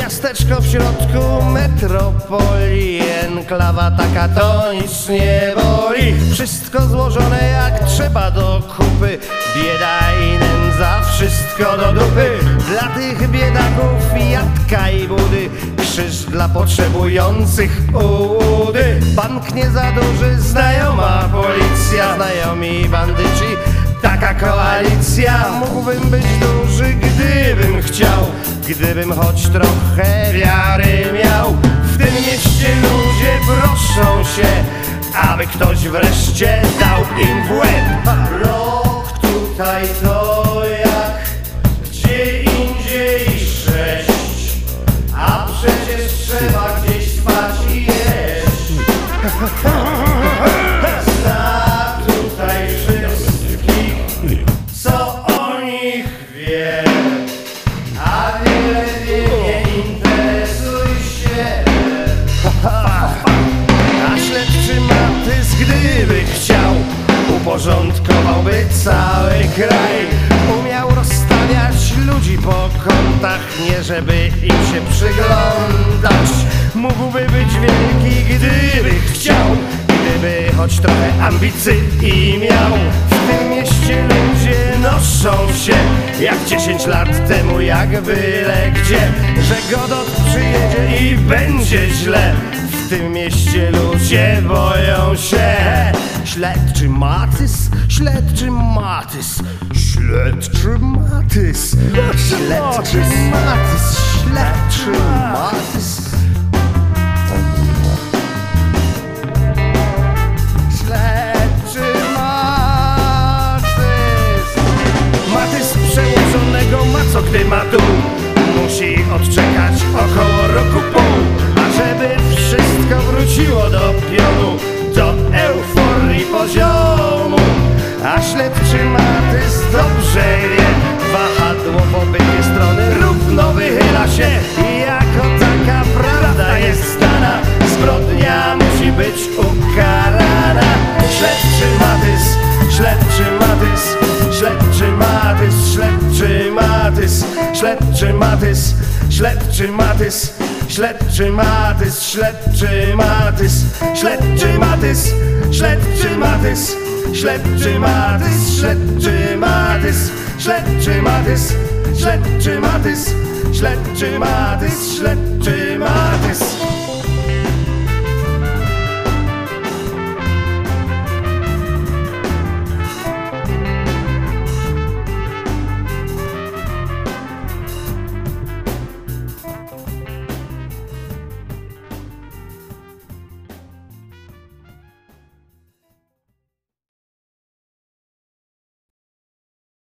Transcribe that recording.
Miasteczko w środku metropolii Enklawa taka to nic nie boli. Wszystko złożone jak trzeba do kupy Bieda i nędza, wszystko do dupy Dla tych biedaków jadka i budy Krzyż dla potrzebujących ułudy Bank nie za duży, znajoma policja Znajomi bandyci Taka koalicja. Mógłbym być duży, gdybym chciał Gdybym choć trochę wiary miał. W tym mieście ludzie proszą się Aby ktoś wreszcie dał im w łeb. Rok tutaj to Zna tutaj wszystkich, co o nich wie A wiele wie, nie interesuj się A śledczy Matys, gdyby chciał Uporządkowałby cały kraj Umiał rozstawiać ludzi po kątach Nie żeby im się przyglądać choć trochę ambicji miał. W tym mieście ludzie noszą się Jak 10 lat temu, jak byle gdzie. Że Godot przyjedzie i będzie źle. W tym mieście ludzie boją się. Śledczy Matys, śledczy Matys Śledczy Matys Śledczy Matys, śledczy Matys gdy ma tu Musi odczekać około roku pół. A żeby wszystko wróciło do pionu Do euforii poziomu. A śledczy Matys dobrze wie Matys Śledczy Matys, śledczy Matys Śledczy Matys, śledczy Matys Śledczy Matys, śledczy Matys Śledczy Matys, śledczy Matys Śledczy Matys, śledczy Matys Śledczy Matys, śledczy